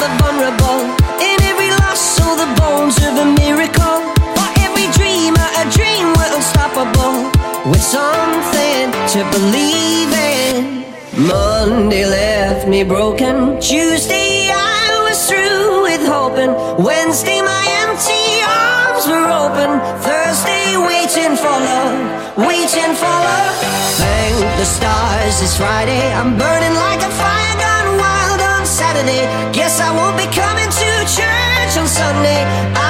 the vulnerable. In every loss, all the bones of a miracle. For every dreamer, a dream were unstoppable. With something to believe in. Monday left me broken. Tuesday, I was through with hoping. Wednesday, my empty arms were open. Thursday, waiting for love, waiting for love. Thank the stars, it's Friday. I'm burning like a fire gone wild on Saturday. Guess I won't be coming to church on Sunday. I'll